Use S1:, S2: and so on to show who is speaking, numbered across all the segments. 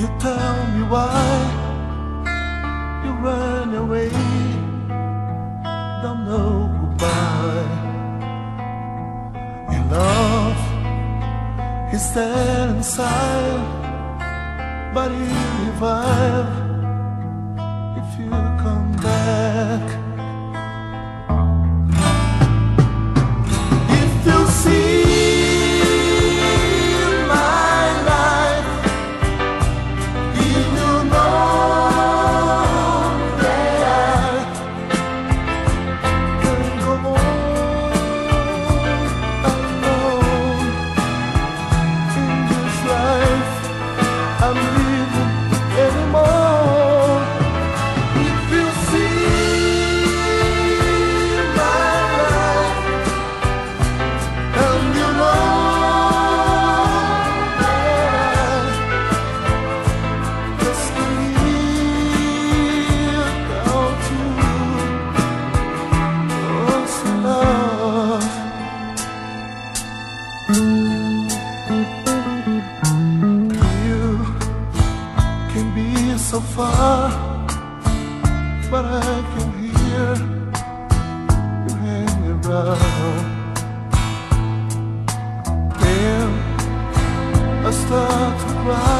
S1: You tell me why you run away. Don't know why. Your love is there inside, but you revive if you come back. far, but I can hear you hanging around. Then I start to cry.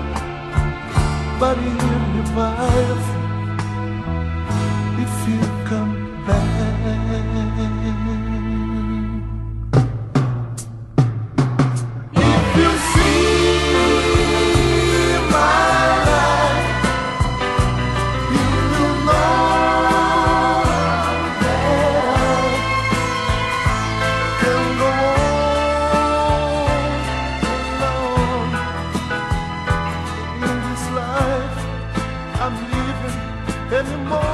S1: nobody in your life if you anymore.